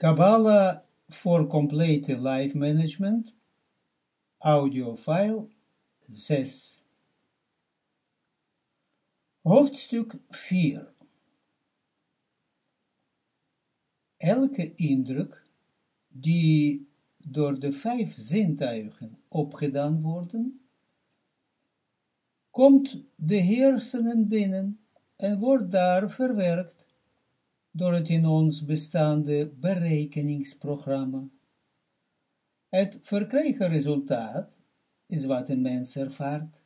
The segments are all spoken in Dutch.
Kabbalah for Complete Life Management, audio file 6. Hoofdstuk 4. Elke indruk die door de vijf zintuigen opgedaan worden, komt de hersenen binnen en wordt daar verwerkt door het in ons bestaande berekeningsprogramma. Het verkregen resultaat is wat een mens ervaart.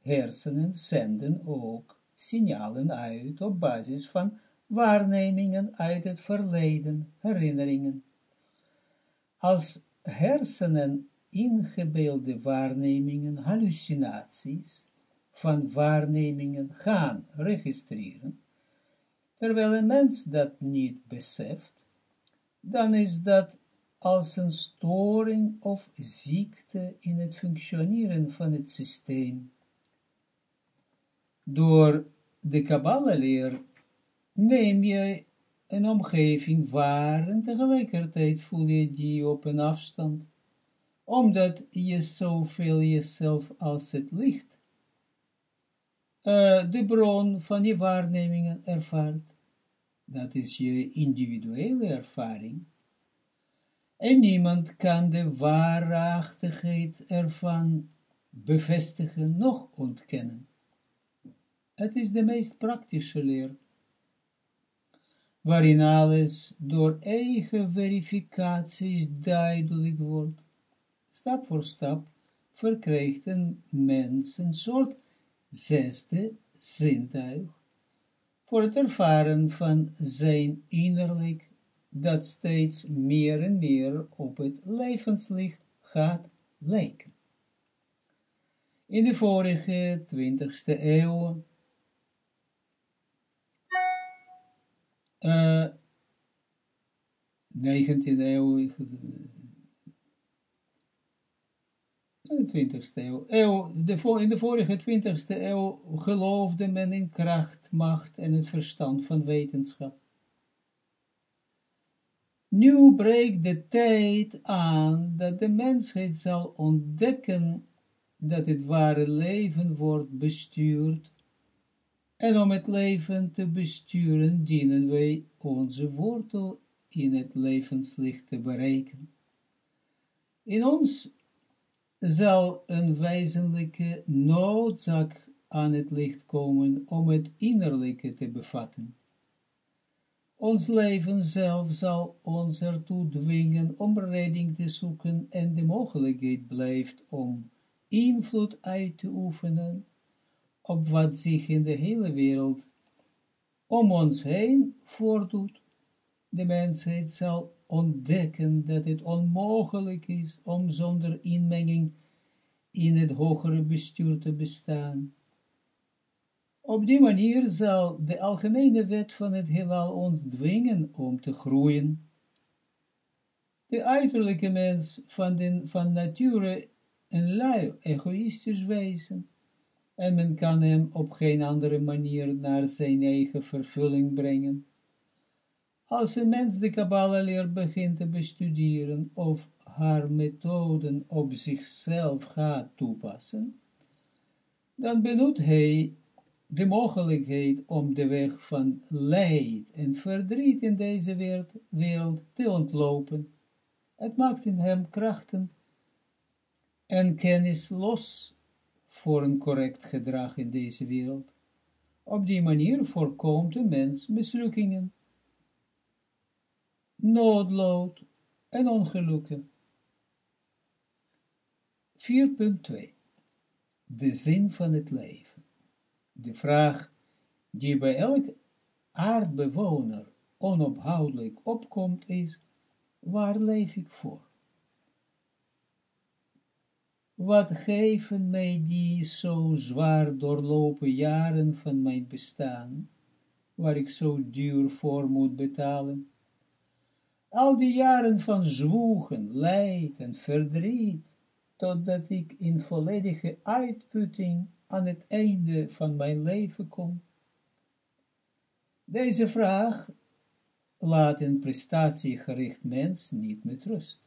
Hersenen zenden ook signalen uit op basis van waarnemingen uit het verleden, herinneringen. Als hersenen ingebeelde waarnemingen, hallucinaties van waarnemingen gaan registreren, terwijl een mens dat niet beseft, dan is dat als een storing of ziekte in het functioneren van het systeem. Door de Kabbalah-leer neem je een omgeving waar en tegelijkertijd voel je die op een afstand, omdat je zoveel jezelf als het licht, uh, de bron van je waarnemingen ervaart. Dat is je individuele ervaring. En niemand kan de waarachtigheid ervan bevestigen, nog ontkennen. Het is de meest praktische leer, waarin alles door eigen verificaties duidelijk wordt. Stap voor stap verkrijgt een mens een soort zesde zintuig, voor het ervaren van zijn innerlijk, dat steeds meer en meer op het levenslicht gaat lijken. In de vorige twintigste eeuw uh, 19e eeuw, de 20ste eeuw, eeuw de, in de vorige 20ste eeuw geloofde men in kracht, macht en het verstand van wetenschap. Nu breekt de tijd aan dat de mensheid zal ontdekken dat het ware leven wordt bestuurd en om het leven te besturen dienen wij onze wortel in het levenslicht te bereiken. In ons zal een wezenlijke noodzaak aan het licht komen om het innerlijke te bevatten. Ons leven zelf zal ons ertoe dwingen om redding te zoeken en de mogelijkheid blijft om invloed uit te oefenen op wat zich in de hele wereld om ons heen voordoet. De mensheid zal ontdekken dat het onmogelijk is om zonder inmenging in het hogere bestuur te bestaan. Op die manier zal de algemene wet van het heelal ons dwingen om te groeien. De uiterlijke mens van, den, van nature een lui, egoïstisch wezen, en men kan hem op geen andere manier naar zijn eigen vervulling brengen. Als een mens de Kabbalah-leer begint te bestuderen of haar methoden op zichzelf gaat toepassen, dan benut hij de mogelijkheid om de weg van leid en verdriet in deze wereld, wereld te ontlopen. Het maakt in hem krachten en kennis los voor een correct gedrag in deze wereld. Op die manier voorkomt de mens mislukkingen, noodlood en ongelukken. 4.2 De zin van het leven. De vraag die bij elk aardbewoner onophoudelijk opkomt is, waar leef ik voor? Wat geven mij die zo zwaar doorlopen jaren van mijn bestaan, waar ik zo duur voor moet betalen? Al die jaren van zwoegen, leid en verdriet, totdat ik in volledige uitputting aan het einde van mijn leven kom. Deze vraag laat een prestatiegericht mens niet met rust.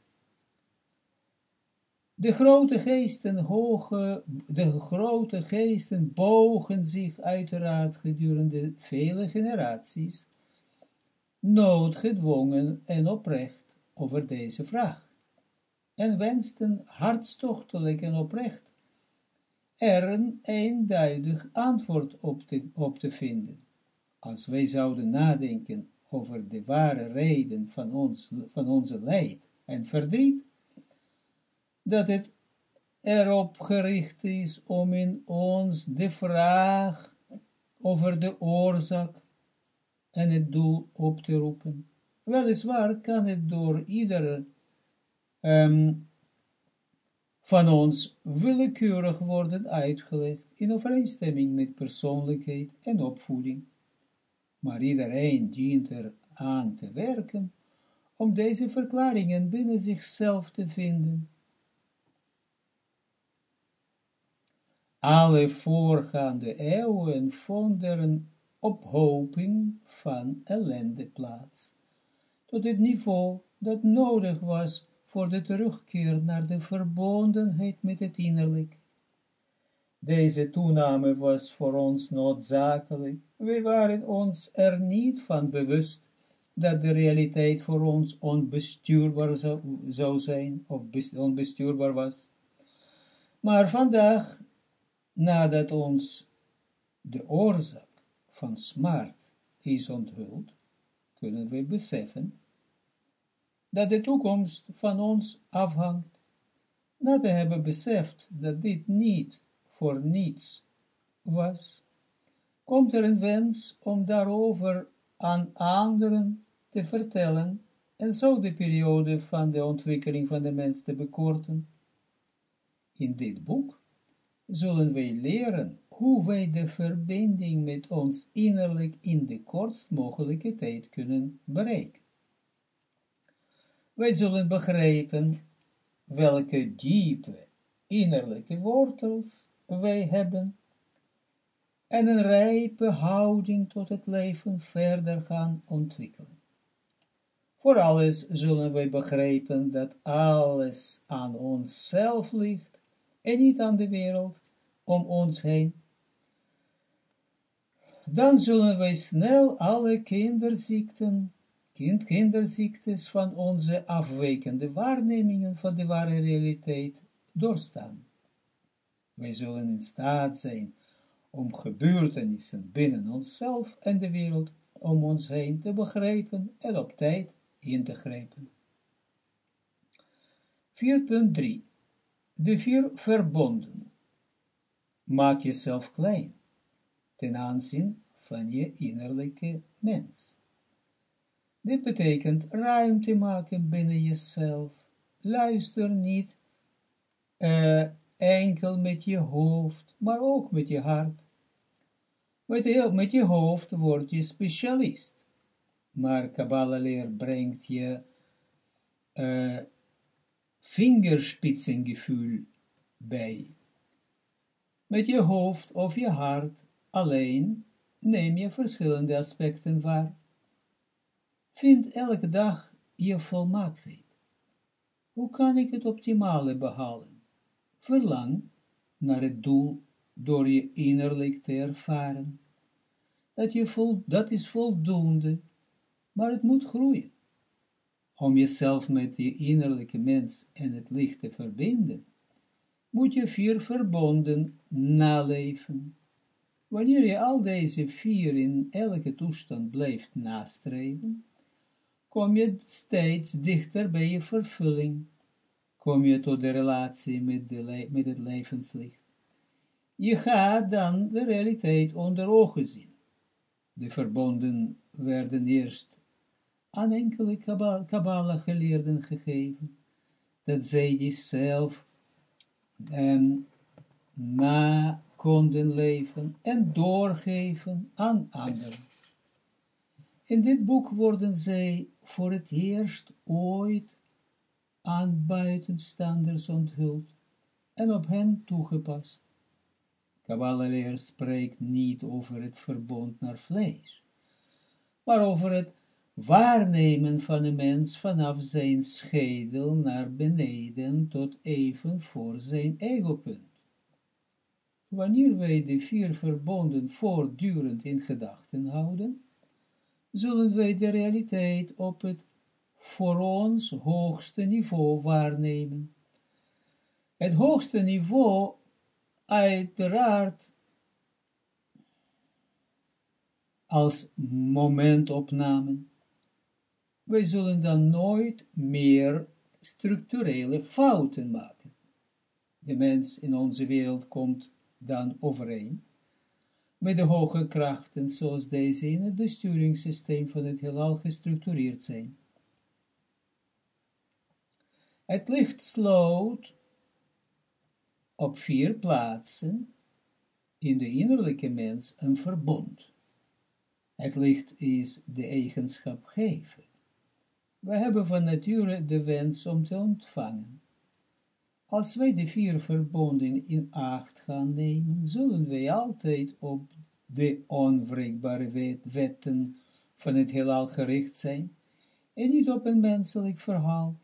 De grote geesten, hoge, de grote geesten bogen zich uiteraard gedurende vele generaties, noodgedwongen en oprecht over deze vraag, en wensten hartstochtelijk en oprecht er een eenduidig antwoord op te, op te vinden. Als wij zouden nadenken over de ware reden van, ons, van onze leid en verdriet, dat het erop gericht is om in ons de vraag over de oorzaak en het doel op te roepen. Weliswaar kan het door iedere um, van ons willekeurig worden uitgelegd in overeenstemming met persoonlijkheid en opvoeding. Maar iedereen dient er aan te werken om deze verklaringen binnen zichzelf te vinden Alle voorgaande eeuwen vonden ophoping van ellende plaats, tot het niveau dat nodig was voor de terugkeer naar de verbondenheid met het innerlijk. Deze toename was voor ons noodzakelijk. We waren ons er niet van bewust dat de realiteit voor ons onbestuurbaar zou, zou zijn, of onbestuurbaar was. Maar vandaag nadat ons de oorzaak van smart is onthuld, kunnen we beseffen dat de toekomst van ons afhangt. Na te hebben beseft dat dit niet voor niets was, komt er een wens om daarover aan anderen te vertellen en zo de periode van de ontwikkeling van de mens te bekorten. In dit boek zullen wij leren hoe wij de verbinding met ons innerlijk in de kortst mogelijke tijd kunnen bereiken. Wij zullen begrijpen welke diepe innerlijke wortels wij hebben en een rijpe houding tot het leven verder gaan ontwikkelen. Voor alles zullen wij begrijpen dat alles aan onszelf ligt en niet aan de wereld om ons heen. Dan zullen wij snel alle kinderziekten, kind, kinderziektes van onze afwijkende waarnemingen van de ware realiteit doorstaan. Wij zullen in staat zijn om gebeurtenissen binnen onszelf en de wereld om ons heen te begrijpen en op tijd in te grijpen. 4.3 de vier verbonden. Maak jezelf klein, ten aanzien van je innerlijke mens. Dit betekent ruimte maken binnen jezelf. Luister niet uh, enkel met je hoofd, maar ook met je hart. Met je, met je hoofd word je specialist. Maar Kabbalah leer brengt je uh, vingerspitsengevoel bij. Met je hoofd of je hart alleen neem je verschillende aspecten waar. Vind elke dag je volmaaktheid. Hoe kan ik het optimale behalen? Verlang naar het doel door je innerlijk te ervaren. Dat, je vol, dat is voldoende, maar het moet groeien om jezelf met je innerlijke mens en het licht te verbinden, moet je vier verbonden naleven. Wanneer je al deze vier in elke toestand blijft nastreven, kom je steeds dichter bij je vervulling, kom je tot de relatie met, het levenslicht. Je gaat dan de realiteit onder ogen zien. De verbonden werden eerst aan enkele Kabbalah geleerden gegeven, dat zij die zelf en na konden leven en doorgeven aan anderen. In dit boek worden zij voor het eerst ooit aan buitenstanders onthuld en op hen toegepast. Kabbalah spreekt niet over het verbond naar vlees, maar over het waarnemen van een mens vanaf zijn schedel naar beneden tot even voor zijn egopunt. Wanneer wij de vier verbonden voortdurend in gedachten houden, zullen wij de realiteit op het voor ons hoogste niveau waarnemen. Het hoogste niveau uiteraard als momentopname. Wij zullen dan nooit meer structurele fouten maken. De mens in onze wereld komt dan overeen met de hoge krachten zoals deze in het besturingssysteem van het heelal gestructureerd zijn. Het licht sloot op vier plaatsen in de innerlijke mens een verbond. Het licht is de eigenschap geven. We hebben van nature de wens om te ontvangen. Als wij de vier verbonden in acht gaan nemen, zullen wij altijd op de onwrikbare wetten van het heelal gericht zijn, en niet op een menselijk verhaal.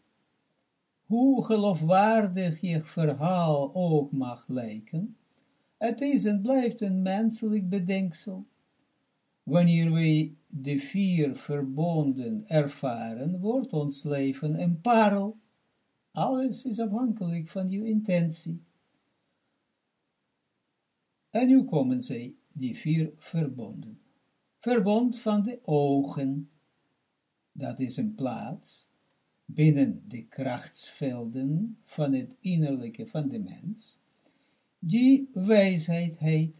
Hoe geloofwaardig je verhaal ook mag lijken, het is en blijft een menselijk bedenksel. Wanneer wij de vier verbonden ervaren, wordt ons leven een parel, alles is afhankelijk van je intentie. En nu komen zij, die vier verbonden. Verbond van de ogen, dat is een plaats binnen de krachtsvelden van het innerlijke van de mens, die wijsheid heet,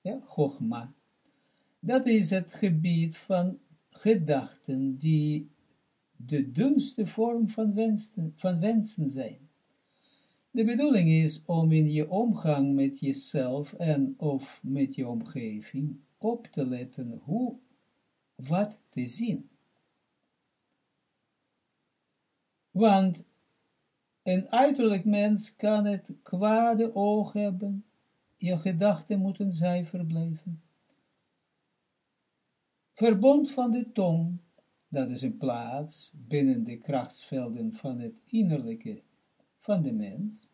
ja, Chogma. Dat is het gebied van gedachten die de dunste vorm van wensen, van wensen zijn. De bedoeling is om in je omgang met jezelf en of met je omgeving op te letten hoe, wat te zien. Want een uiterlijk mens kan het kwade oog hebben, je gedachten moeten zuiver blijven. Verbond van de tong dat is een plaats binnen de krachtsvelden van het innerlijke van de mens,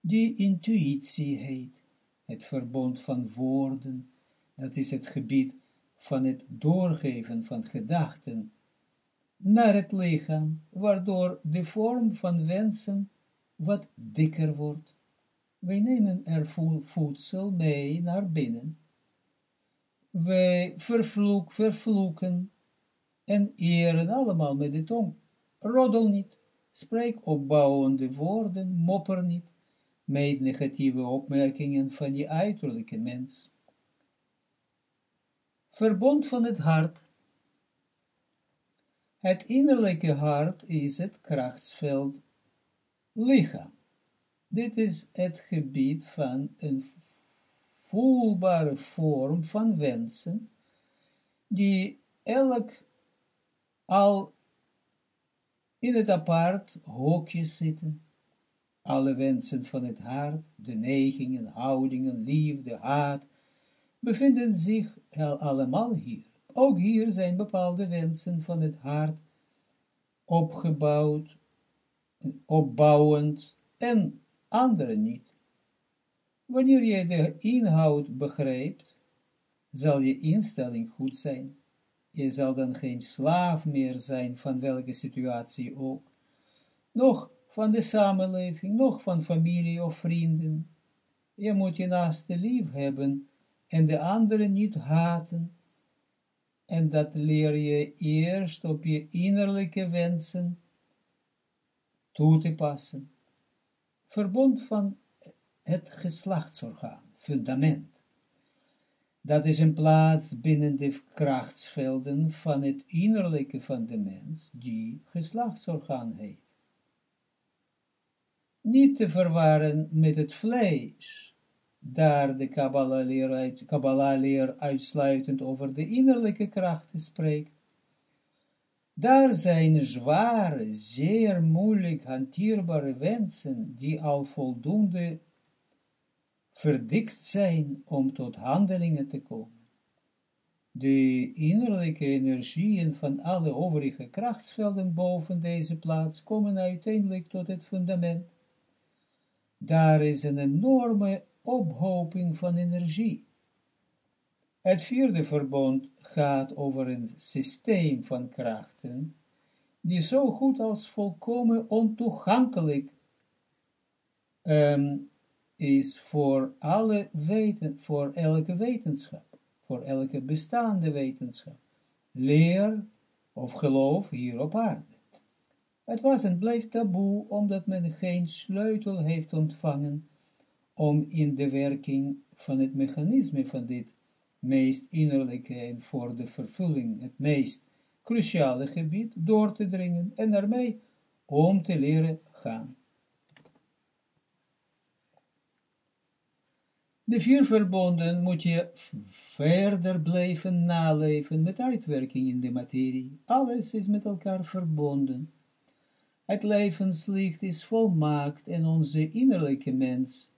die intuïtie heet, het verbond van woorden, dat is het gebied van het doorgeven van gedachten naar het lichaam, waardoor de vorm van wensen wat dikker wordt. Wij nemen er voedsel mee naar binnen. Wij vervloek, vervloeken en eren allemaal met de tong. Roddel niet, spreek opbouwende woorden, mopper niet, meet negatieve opmerkingen van je uiterlijke mens. Verbond van het hart. Het innerlijke hart is het krachtsveld lichaam. Dit is het gebied van een voelbare vorm van wensen, die elk al in het apart hokje zitten. Alle wensen van het hart, de neigingen, houdingen, liefde, haat, bevinden zich allemaal hier. Ook hier zijn bepaalde wensen van het hart opgebouwd, opbouwend en andere niet. Wanneer je de inhoud begrijpt, zal je instelling goed zijn je zal dan geen slaaf meer zijn van welke situatie ook, nog van de samenleving, nog van familie of vrienden. Je moet je naaste lief hebben en de anderen niet haten. En dat leer je eerst op je innerlijke wensen toe te passen. Verbond van het geslachtsorgaan, fundament. Dat is een plaats binnen de krachtsvelden van het innerlijke van de mens, die geslachtsorgaan heet. Niet te verwarren met het vlees, daar de Kabbalah-leer uitsluitend over de innerlijke krachten spreekt. Daar zijn zware, zeer moeilijk hantierbare wensen, die al voldoende verdikt zijn om tot handelingen te komen. de innerlijke energieën van alle overige krachtsvelden boven deze plaats komen uiteindelijk tot het fundament. Daar is een enorme ophoping van energie. Het vierde verbond gaat over een systeem van krachten, die zo goed als volkomen ontoegankelijk um, is voor alle weten, voor elke wetenschap, voor elke bestaande wetenschap, leer of geloof hier op aarde. Het was en blijft taboe, omdat men geen sleutel heeft ontvangen om in de werking van het mechanisme van dit meest innerlijke en voor de vervulling het meest cruciale gebied door te dringen en ermee om te leren gaan. De vier verbonden moet je verder blijven naleven met uitwerking in de materie. Alles is met elkaar verbonden. Het levenslicht is volmaakt en onze innerlijke mens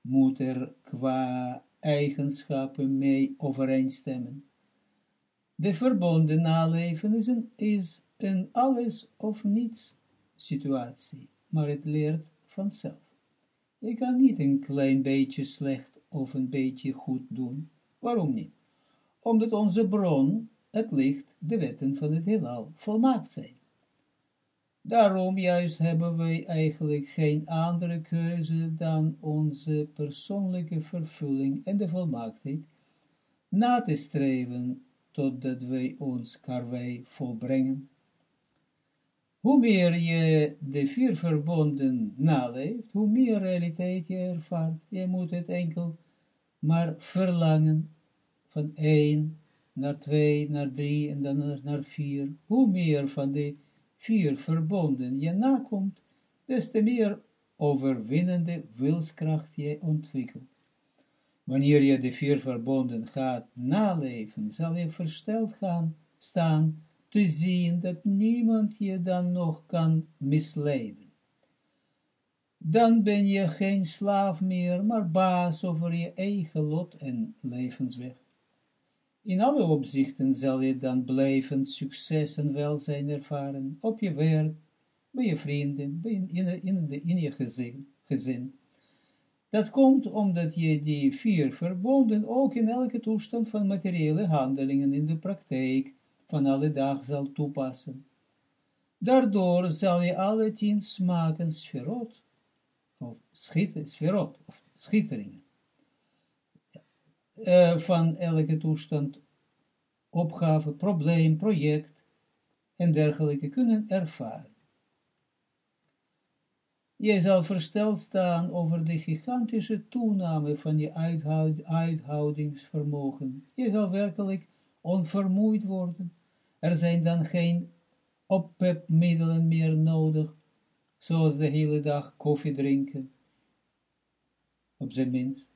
moet er qua eigenschappen mee overeenstemmen. De verbonden naleven is een, is een alles of niets situatie, maar het leert vanzelf. Je kan niet een klein beetje slecht of een beetje goed doen. Waarom niet? Omdat onze bron, het licht, de wetten van het heelal, volmaakt zijn. Daarom juist hebben wij eigenlijk geen andere keuze dan onze persoonlijke vervulling en de volmaaktheid na te streven totdat wij ons karwei volbrengen. Hoe meer je de vier verbonden naleeft, hoe meer realiteit je ervaart. Je moet het enkel maar verlangen van één naar twee, naar drie en dan naar vier. Hoe meer van de vier verbonden je nakomt, des te meer overwinnende wilskracht je ontwikkelt. Wanneer je de vier verbonden gaat naleven, zal je versteld gaan staan te zien dat niemand je dan nog kan misleiden. Dan ben je geen slaaf meer, maar baas over je eigen lot en levensweg. In alle opzichten zal je dan blijvend succes en welzijn ervaren, op je werk, bij je vrienden, in, je gezin, gezin. Dat komt omdat je die vier verbonden ook in elke toestand van materiële handelingen in de praktijk van alle dag zal toepassen. Daardoor zal je alle tien smaken sferot, of sferot, of schitteringen, uh, van elke toestand, opgave, probleem, project en dergelijke kunnen ervaren. Je zal versteld staan over de gigantische toename van je uithoud, uithoudingsvermogen. Je zal werkelijk onvermoeid worden. Er zijn dan geen oppepmiddelen meer nodig, zoals de hele dag koffie drinken. Op zijn minst.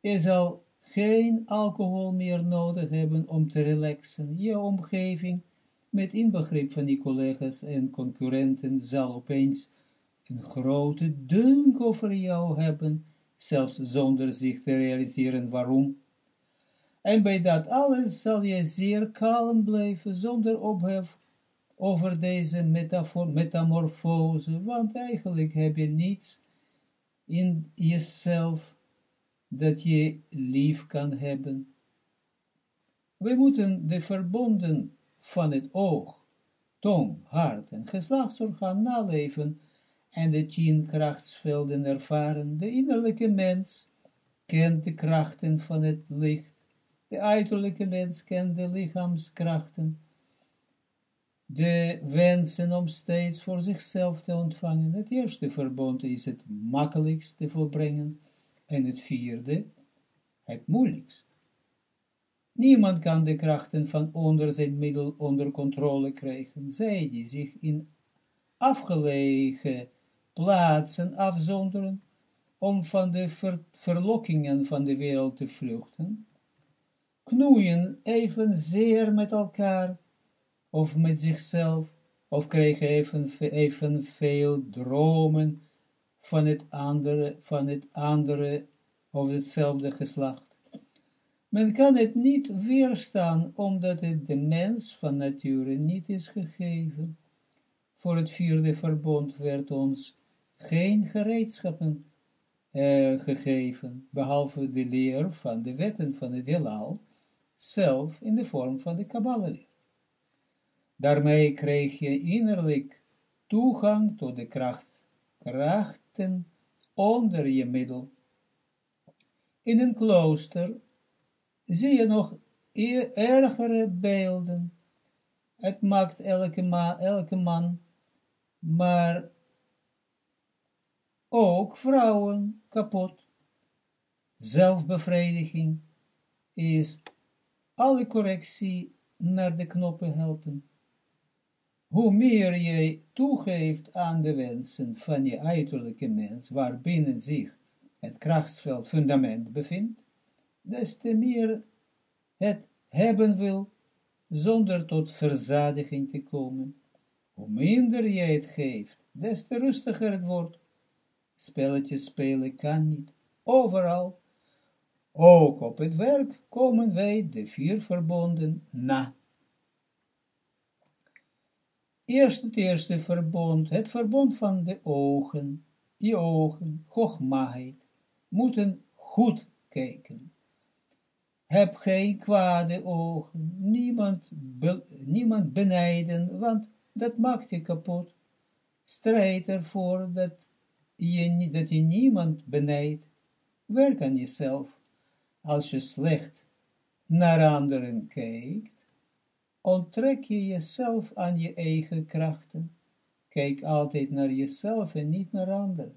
Je zal geen alcohol meer nodig hebben om te relaxen. Je omgeving, met inbegrip van die collega's en concurrenten, zal opeens een grote dunk over jou hebben, zelfs zonder zich te realiseren waarom. En bij dat alles zal je zeer kalm blijven, zonder ophef over deze metamorfose, want eigenlijk heb je niets in jezelf dat je lief kan hebben. We moeten de verbonden van het oog, tong, hart en geslachtsorgaan naleven en de tien krachtsvelden ervaren. De innerlijke mens kent de krachten van het licht. De uiterlijke mens kent de lichaamskrachten. De wensen om steeds voor zichzelf te ontvangen. Het eerste verbond is het makkelijkst te volbrengen en het vierde het moeilijkst. Niemand kan de krachten van onder zijn middel onder controle krijgen. Zij die zich in afgelegen plaatsen afzonderen, om van de verlokkingen van de wereld te vluchten, knoeien evenzeer met elkaar, of met zichzelf, of krijgen even, evenveel dromen van het andere, van het andere of hetzelfde geslacht. Men kan het niet weerstaan, omdat het de mens van nature niet is gegeven. Voor het vierde verbond werd ons geen gereedschappen uh, gegeven, behalve de leer van de wetten van het heelal, zelf in de vorm van de Kabbalah. Daarmee kreeg je innerlijk toegang tot de kracht, krachten onder je middel. In een klooster zie je nog ergere beelden. Het maakt elke, ma elke man, maar ook vrouwen kapot. Zelfbevrediging is alle correctie naar de knoppen helpen. Hoe meer je toegeeft aan de wensen van je uiterlijke mens, waarbinnen zich het krachtsveld fundament bevindt, des te meer het hebben wil, zonder tot verzadiging te komen. Hoe minder je het geeft, des te rustiger het wordt. Spelletjes spelen kan niet, overal. Ook op het werk komen wij de vier verbonden na. Eerst het eerste verbond, het verbond van de ogen, je ogen, hoogmaheid, moeten goed kijken. Heb geen kwade ogen, niemand, niemand benijden, want dat maakt je kapot. Strijd ervoor dat je, dat je niemand benijdt. Werk aan jezelf. Als je slecht naar anderen kijkt, onttrek je jezelf aan je eigen krachten. Kijk altijd naar jezelf en niet naar anderen.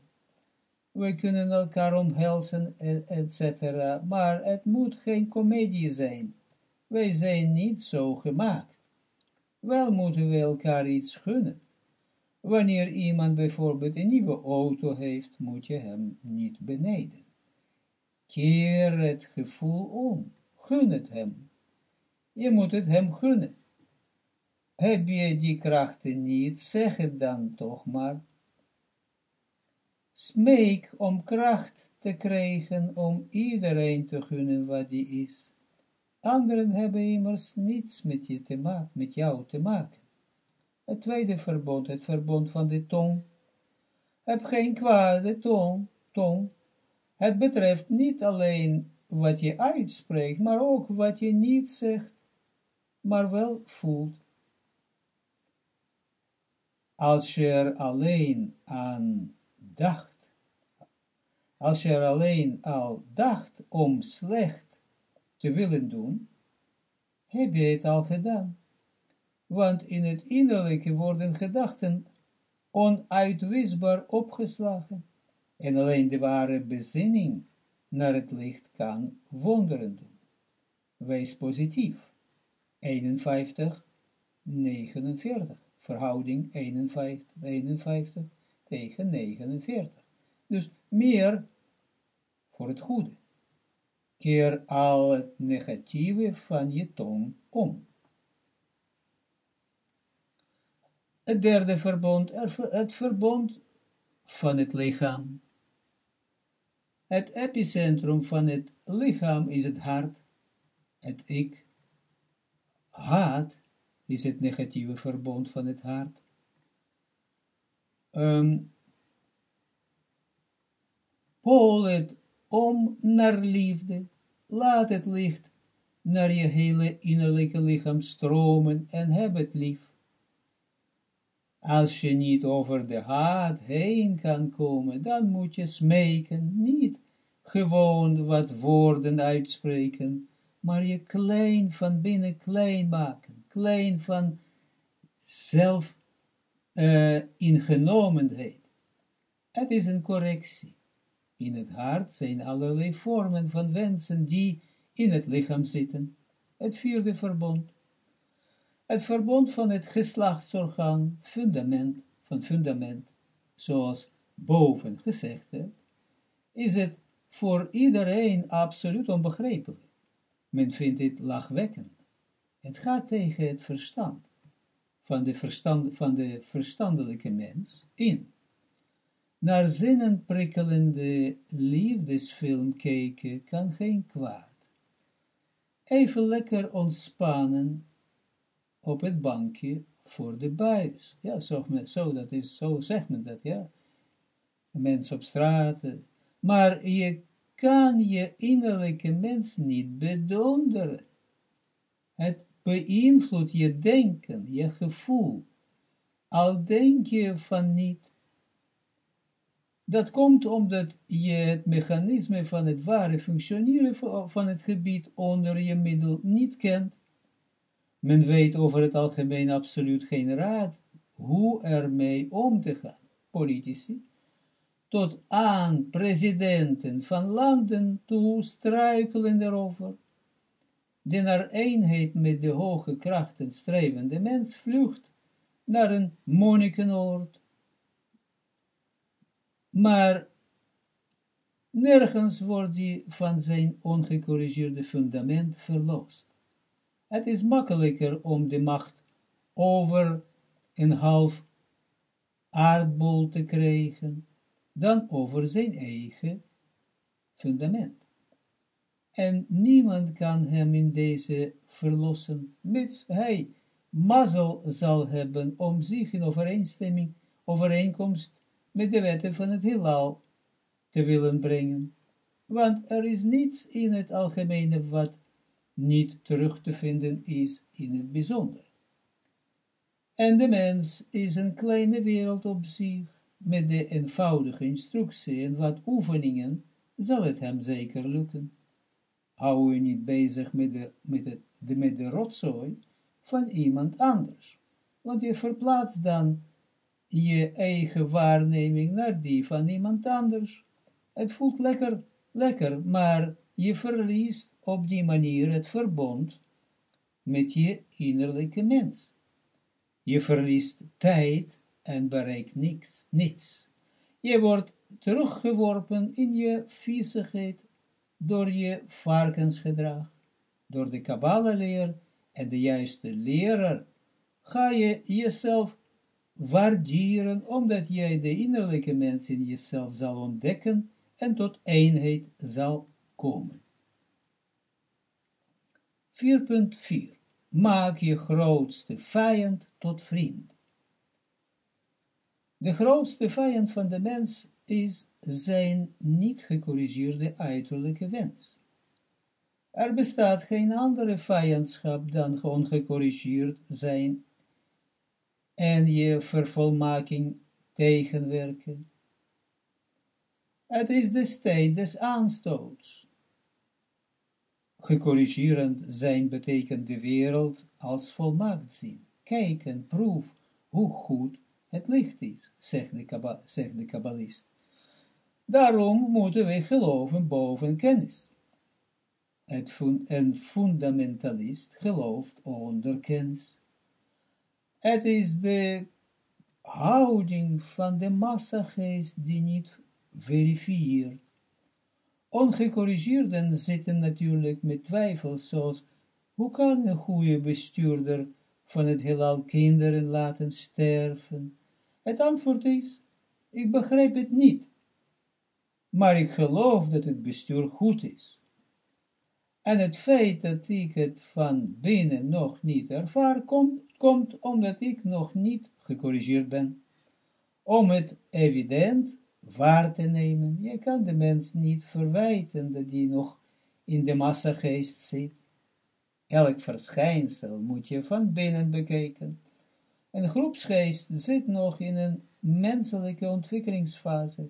We kunnen elkaar omhelzen, etc. Maar het moet geen komedie zijn. Wij zijn niet zo gemaakt. Wel moeten we elkaar iets gunnen. Wanneer iemand bijvoorbeeld een nieuwe auto heeft, moet je hem niet beneden. Keer het gevoel om. Gun het hem. Je moet het hem gunnen. Heb je die krachten niet, zeg het dan toch maar. Smeek om kracht te krijgen om iedereen te gunnen wat die is. Anderen hebben immers niets met, je te maken, met jou te maken. Het tweede verbond, het verbond van de tong. Heb geen kwade tong, tong. Het betreft niet alleen wat je uitspreekt, maar ook wat je niet zegt, maar wel voelt. Als je er alleen aan dacht, als je er alleen al dacht om slecht te willen doen, heb je het al gedaan. Want in het innerlijke worden gedachten onuitwisbaar opgeslagen, en alleen de ware bezinning naar het licht kan wonderen doen. Wees positief. 51, 49 verhouding 51, 51 tegen 49. Dus meer voor het goede. Keer al het negatieve van je tong om. Het derde verbond, het verbond van het lichaam. Het epicentrum van het lichaam is het hart, het ik. Haat is het negatieve verbond van het hart. Um, Pool het om naar liefde, laat het licht naar je hele innerlijke lichaam stromen en heb het lief. Als je niet over de haat heen kan komen, dan moet je smeken, niet gewoon wat woorden uitspreken, maar je klein van binnen klein maken klein van zelf uh, ingenomenheid. Het is een correctie. In het hart zijn allerlei vormen van wensen die in het lichaam zitten. Het vierde verbond. Het verbond van het geslachtsorgaan, fundament van fundament, zoals boven gezegd werd, is het voor iedereen absoluut onbegrijpelijk. Men vindt dit lachwekkend. Het gaat tegen het verstand van de, verstand, van de verstandelijke mens in. Naar zinnen prikkelende liefdesfilm kijken kan geen kwaad. even lekker ontspannen op het bankje voor de buis. Ja, zo, zo, dat is, zo zegt men dat, ja. Mens op straat. Maar je kan je innerlijke mens niet bedonderen. Het beïnvloedt je denken, je gevoel. Al denk je van niet. Dat komt omdat je het mechanisme van het ware functioneren van het gebied onder je middel niet kent. Men weet over het algemeen absoluut geen raad hoe ermee om te gaan. Politici, tot aan presidenten van landen toe struikelen erover. De naar eenheid met de hoge krachten strevende mens vlucht naar een monnikenoord. Maar nergens wordt hij van zijn ongecorrigeerde fundament verlost. Het is makkelijker om de macht over een half aardbol te krijgen, dan over zijn eigen fundament. En niemand kan hem in deze verlossen, mits hij mazzel zal hebben om zich in overeenstemming, overeenkomst met de wetten van het heelal te willen brengen. Want er is niets in het algemene wat niet terug te vinden is in het bijzonder. En de mens is een kleine wereld op zich, met de eenvoudige instructie en wat oefeningen zal het hem zeker lukken. Hou je niet bezig met de, met de, de, met de rotzooi van iemand anders, want je verplaatst dan je eigen waarneming naar die van iemand anders. Het voelt lekker, lekker, maar je verliest op die manier het verbond met je innerlijke mens. Je verliest tijd en bereikt niks, niets. Je wordt teruggeworpen in je viezigheid door je varkensgedrag. Door de Kabbalah-leer en de juiste leraar ga je jezelf waarderen, omdat jij de innerlijke mens in jezelf zal ontdekken en tot eenheid zal komen. 4.4 Maak je grootste vijand tot vriend. De grootste vijand van de mens is zijn niet gecorrigeerde uiterlijke wens. Er bestaat geen andere vijandschap dan ongecorrigeerd zijn en je vervolmaking tegenwerken. Het is de steen des aanstoots. Gecorrigerend zijn betekent de wereld als volmaakt zien. Kijk en proef hoe goed het licht is, zegt de, zegt de kabbalist. Daarom moeten wij geloven boven kennis. Het een fundamentalist gelooft onder kennis. Het is de houding van de massageest die niet verifieert. Ongecorrigeerden zitten natuurlijk met twijfels, zoals, hoe kan een goede bestuurder van het heelal kinderen laten sterven? Het antwoord is, ik begrijp het niet, maar ik geloof dat het bestuur goed is. En het feit dat ik het van binnen nog niet ervaar, komt, komt omdat ik nog niet gecorrigeerd ben. Om het evident waar te nemen, je kan de mens niet verwijten dat die nog in de massageest zit. Elk verschijnsel moet je van binnen bekijken. Een groepsgeest zit nog in een menselijke ontwikkelingsfase.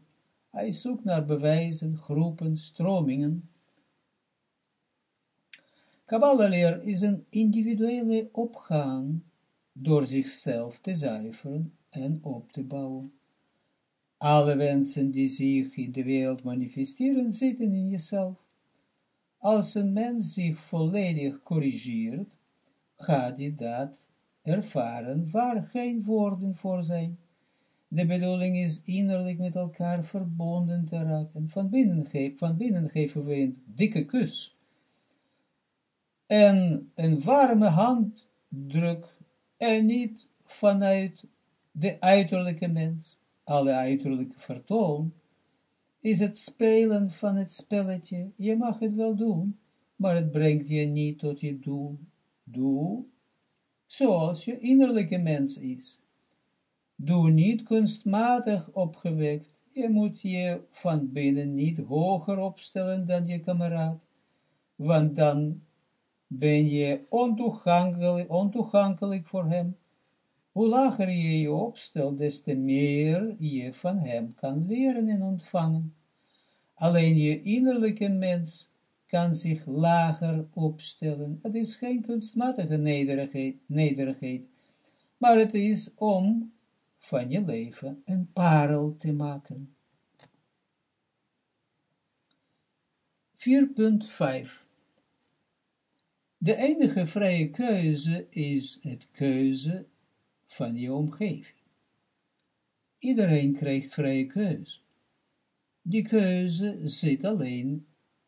Hij zoekt naar bewijzen, groepen, stromingen. Kabbalah-leer is een individuele opgang door zichzelf te zuiveren en op te bouwen. Alle wensen die zich in de wereld manifesteren, zitten in jezelf. Als een mens zich volledig corrigeert, gaat hij dat ervaren waar geen woorden voor zijn. De bedoeling is innerlijk met elkaar verbonden te raken. Van binnen, van binnen geven we een dikke kus. En een warme handdruk en niet vanuit de uiterlijke mens. Alle uiterlijke vertoon is het spelen van het spelletje. Je mag het wel doen, maar het brengt je niet tot je doel. Doe zoals je innerlijke mens is. Doe niet kunstmatig opgewekt. Je moet je van binnen niet hoger opstellen dan je kameraad, want dan ben je ontoegankelijk, ontoegankelijk voor hem. Hoe lager je je opstelt, des te meer je van hem kan leren en ontvangen. Alleen je innerlijke mens kan zich lager opstellen. Het is geen kunstmatige nederigheid, nederigheid maar het is om van je leven een parel te maken. 4.5 De enige vrije keuze is het keuze van je omgeving. Iedereen krijgt vrije keuze. Die keuze zit alleen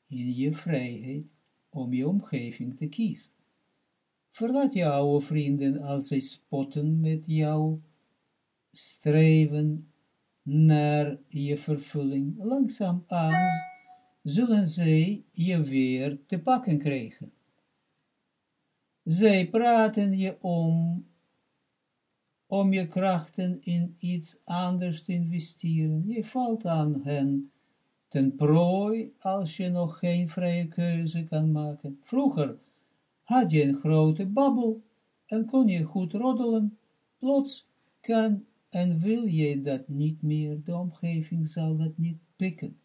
in je vrijheid om je omgeving te kiezen. Verlaat je oude vrienden als zij spotten met jou, streven naar je vervulling. Langzaam aan zullen zij je weer te pakken krijgen. Zij praten je om, om je krachten in iets anders te investeren. Je valt aan hen ten prooi als je nog geen vrije keuze kan maken. Vroeger had je een grote babbel en kon je goed roddelen. Plots kan en wil je dat niet meer, de omgeving zal dat niet pikken.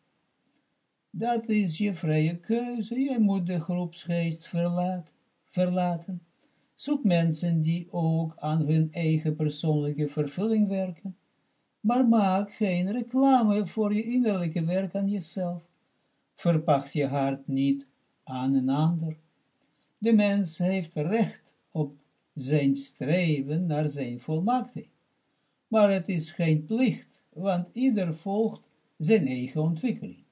Dat is je vrije keuze, je moet de groepsgeest verlaten. verlaten. Zoek mensen die ook aan hun eigen persoonlijke vervulling werken maar maak geen reclame voor je innerlijke werk aan jezelf. Verpacht je hart niet aan een ander. De mens heeft recht op zijn streven naar zijn volmaaktheid. Maar het is geen plicht, want ieder volgt zijn eigen ontwikkeling.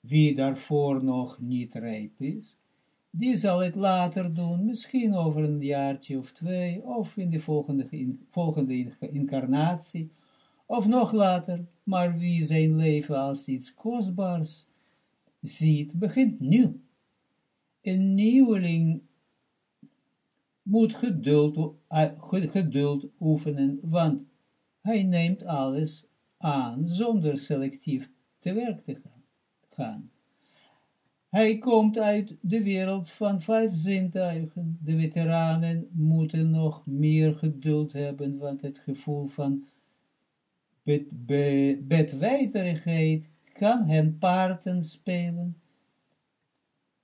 Wie daarvoor nog niet rijp is, die zal het later doen, misschien over een jaartje of twee, of in de volgende, volgende incarnatie, of nog later, maar wie zijn leven als iets kostbaars ziet, begint nu. Een nieuweling moet geduld, geduld oefenen, want hij neemt alles aan zonder selectief te werk te gaan. Hij komt uit de wereld van vijf zintuigen. De veteranen moeten nog meer geduld hebben, want het gevoel van bedwijterigheid kan hen parten spelen.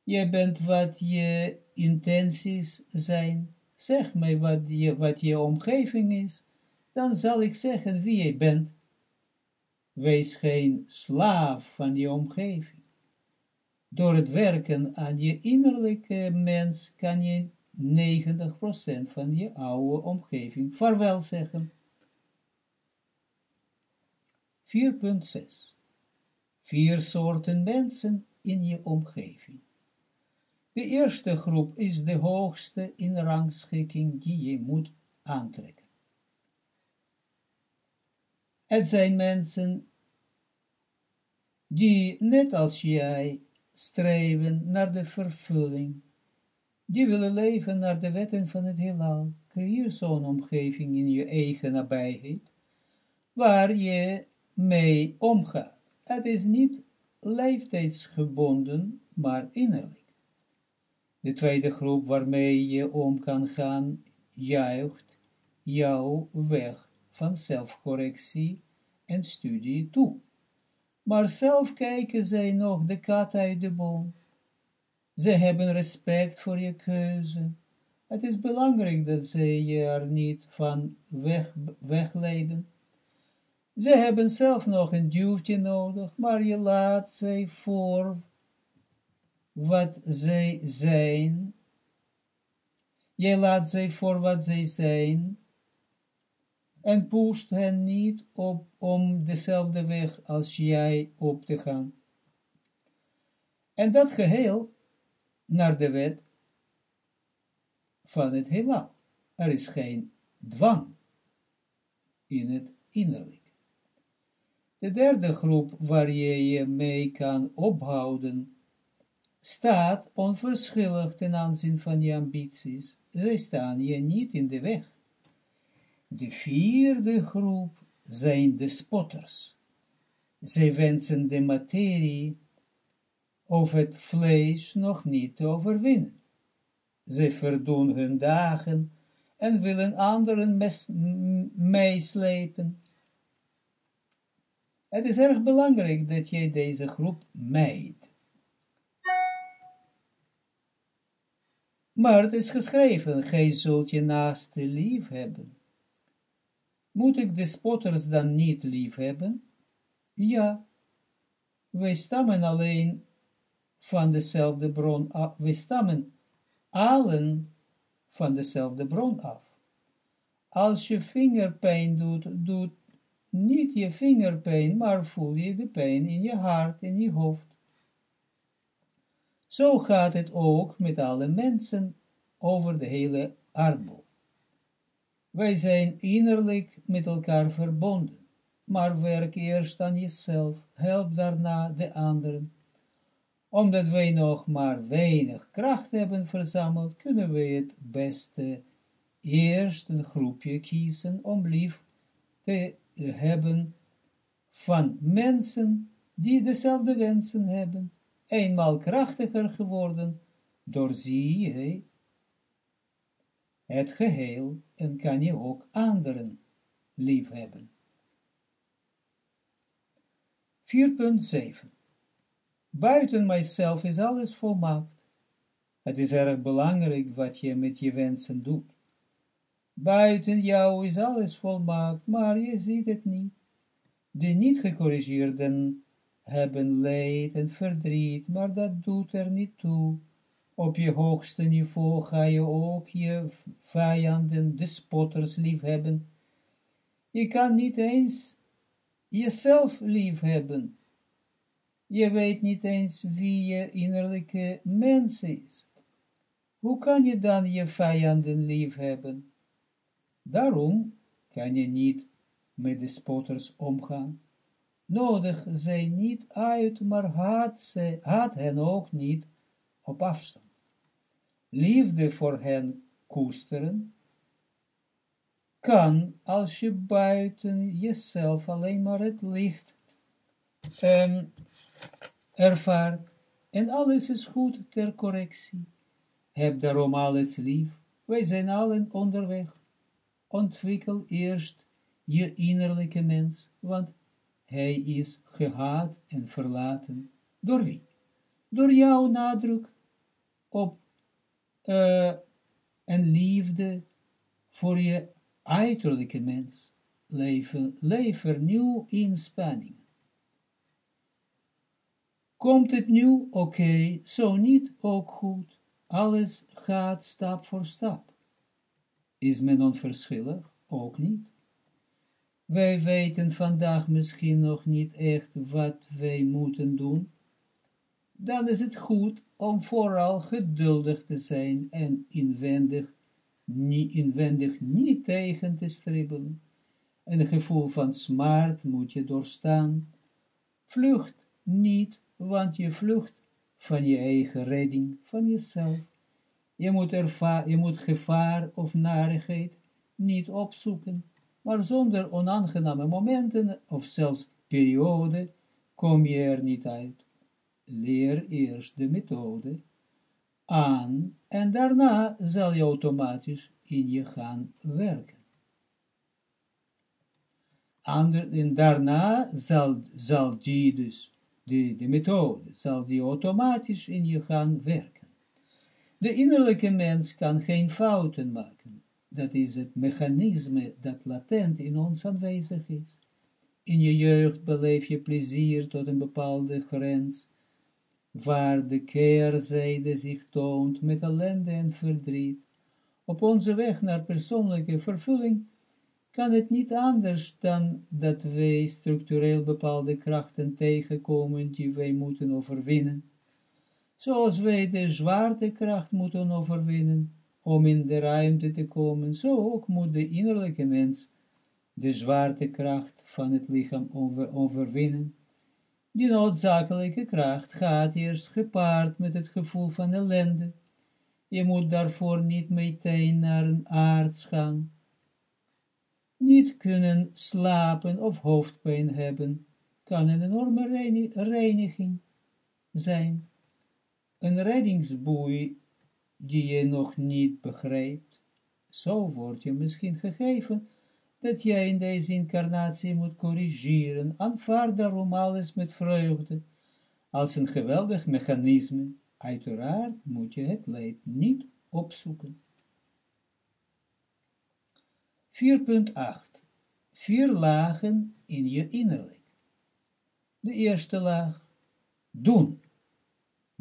Je bent wat je intenties zijn. Zeg mij wat je, wat je omgeving is. Dan zal ik zeggen wie je bent. Wees geen slaaf van je omgeving. Door het werken aan je innerlijke mens kan je 90% van je oude omgeving vaarwel zeggen. 4.6 Vier soorten mensen in je omgeving. De eerste groep is de hoogste in rangschikking die je moet aantrekken. Het zijn mensen die, net als jij, streven naar de vervulling. Die willen leven naar de wetten van het heelal. Creëer zo'n omgeving in je eigen nabijheid, waar je mee omgaat. Het is niet leeftijdsgebonden, maar innerlijk. De tweede groep waarmee je om kan gaan, juicht jouw weg van zelfcorrectie en studie toe. Maar zelf kijken zij nog de kat uit de boom. Ze hebben respect voor je keuze. Het is belangrijk dat zij je er niet van weg, wegleiden. Ze hebben zelf nog een duwtje nodig, maar je laat zij voor wat zij zijn. Je laat zij voor wat zij zijn en pusht hen niet op om dezelfde weg als jij op te gaan. En dat geheel naar de wet van het heelal. Er is geen dwang in het innerlijk. De derde groep waar je je mee kan ophouden, staat onverschillig ten aanzien van je ambities. Zij staan je niet in de weg. De vierde groep zijn de spotters. Zij wensen de materie of het vlees nog niet te overwinnen. Zij verdoen hun dagen en willen anderen meeslepen. Het is erg belangrijk dat jij deze groep mijdt. Maar het is geschreven, gij zult je naaste lief hebben. Moet ik de spotters dan niet lief hebben? Ja, wij stammen alleen van dezelfde bron af, wij stammen allen van dezelfde bron af. Als je vingerpijn doet, doet niet je vingerpijn, maar voel je de pijn in je hart, in je hoofd. Zo gaat het ook met alle mensen over de hele aardbol. Wij zijn innerlijk met elkaar verbonden, maar werk eerst aan jezelf, help daarna de anderen. Omdat wij nog maar weinig kracht hebben verzameld, kunnen wij het beste eerst een groepje kiezen om lief te hebben van mensen die dezelfde wensen hebben, eenmaal krachtiger geworden, doorzie je het geheel en kan je ook anderen lief hebben. 4.7 Buiten mijzelf is alles volmaakt. Het is erg belangrijk wat je met je wensen doet. Buiten jou is alles volmaakt, maar je ziet het niet. De niet gecorrigeerden hebben leed en verdriet, maar dat doet er niet toe. Op je hoogste niveau ga je ook je vijanden, de spotters, lief hebben. Je kan niet eens jezelf lief hebben. Je weet niet eens wie je innerlijke mens is. Hoe kan je dan je vijanden lief hebben? Daarom kan je niet met de spotters omgaan. Nodig zij niet uit, maar haat, ze, haat hen ook niet op afstand. Liefde voor hen koesteren, kan als je buiten jezelf alleen maar het licht um, ervaart, en alles is goed ter correctie. Heb daarom alles lief, wij zijn allen onderweg ontwikkel eerst je innerlijke mens, want hij is gehaat en verlaten. Door wie? Door jouw nadruk op uh, een liefde voor je uiterlijke mens. Leven, lever nieuw inspanning. Komt het nu? Oké, zo niet, ook goed. Alles gaat stap voor stap. Is men onverschillig? Ook niet. Wij weten vandaag misschien nog niet echt wat wij moeten doen. Dan is het goed om vooral geduldig te zijn en inwendig, niet, inwendig niet tegen te stribbelen. Een gevoel van smart moet je doorstaan. Vlucht niet, want je vlucht van je eigen redding, van jezelf. Je moet, je gevaar of narigheid niet opzoeken, maar zonder onaangename momenten of zelfs periode kom je er niet uit. Leer eerst de methode aan en daarna zal je automatisch in je gaan werken. Ander, en daarna zal, zal die dus, de, de methode, zal die automatisch in je gaan werken. De innerlijke mens kan geen fouten maken. Dat is het mechanisme dat latent in ons aanwezig is. In je jeugd beleef je plezier tot een bepaalde grens, waar de keerzijde zich toont met ellende en verdriet. Op onze weg naar persoonlijke vervulling kan het niet anders dan dat wij structureel bepaalde krachten tegenkomen die wij moeten overwinnen zoals wij de zwaartekracht moeten overwinnen, om in de ruimte te komen, zo ook moet de innerlijke mens de zwaartekracht van het lichaam over, overwinnen, Die noodzakelijke kracht gaat eerst gepaard met het gevoel van ellende. Je moet daarvoor niet meteen naar een arts gaan. Niet kunnen slapen of hoofdpijn hebben, kan een enorme reiniging zijn. Een reddingsboei die je nog niet begrijpt. Zo wordt je misschien gegeven dat jij in deze incarnatie moet corrigeren. Aanvaard daarom alles met vreugde, als een geweldig mechanisme. Uiteraard moet je het leed niet opzoeken. 4.8 Vier lagen in je innerlijk. De eerste laag, doen.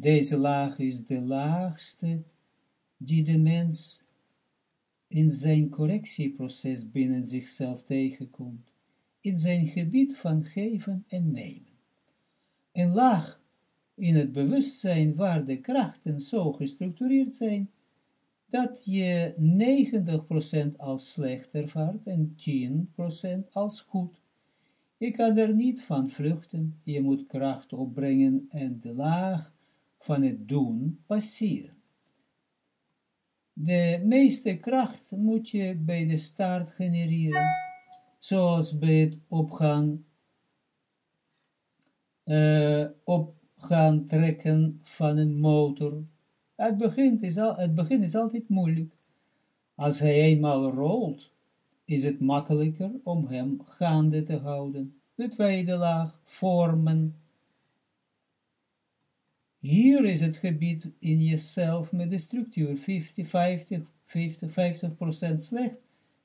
Deze laag is de laagste die de mens in zijn correctieproces binnen zichzelf tegenkomt, in zijn gebied van geven en nemen. Een laag in het bewustzijn waar de krachten zo gestructureerd zijn, dat je 90% als slecht ervaart en 10% als goed. Je kan er niet van vluchten, je moet kracht opbrengen en de laag van het doen passeren. De meeste kracht moet je bij de start genereren, zoals bij het opgaan, uh, opgaan trekken van een motor. Het begin, is al, het begin is altijd moeilijk. Als hij eenmaal rolt, is het makkelijker om hem gaande te houden. De tweede laag, vormen, hier is het gebied in jezelf met de structuur 50, 50, 50, 50% slecht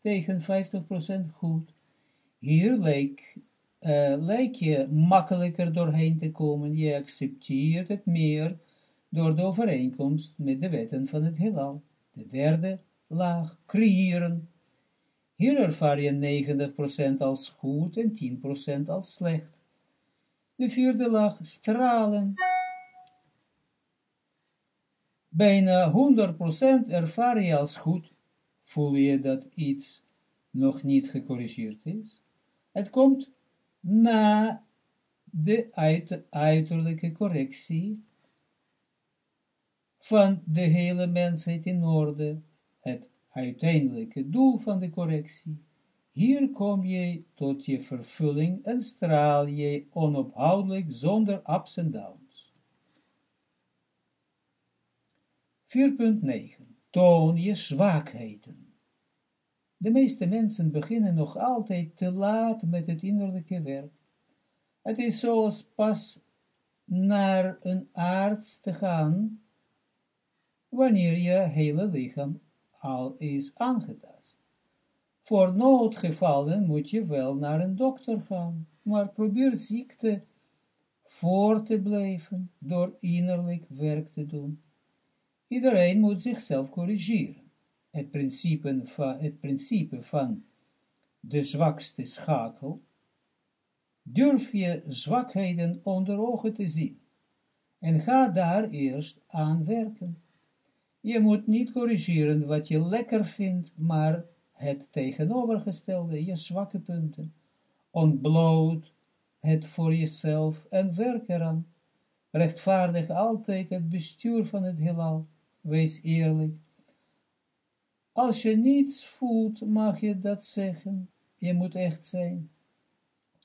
tegen 50% goed. Hier lijkt, uh, lijkt je makkelijker doorheen te komen. Je accepteert het meer door de overeenkomst met de wetten van het heelal. De derde laag, creëren. Hier ervaar je 90% als goed en 10% als slecht. De vierde laag, stralen bijna 100% ervaar je als goed, voel je dat iets nog niet gecorrigeerd is. Het komt na de uiterlijke correctie van de hele mensheid in orde, het uiteindelijke doel van de correctie. Hier kom je tot je vervulling en straal je onophoudelijk zonder ups en downs. 4.9 Toon je zwakheden. De meeste mensen beginnen nog altijd te laat met het innerlijke werk. Het is zoals pas naar een arts te gaan, wanneer je hele lichaam al is aangetast. Voor noodgevallen moet je wel naar een dokter gaan, maar probeer ziekte voor te blijven door innerlijk werk te doen. Iedereen moet zichzelf corrigeren. Het principe van, het principe van de zwakste schakel, durf je zwakheden onder ogen te zien en ga daar eerst aan werken. Je moet niet corrigeren wat je lekker vindt, maar het tegenovergestelde, je zwakke punten. Ontbloot het voor jezelf en werk eraan. Rechtvaardig altijd het bestuur van het heelal wees eerlijk. Als je niets voelt, mag je dat zeggen. Je moet echt zijn.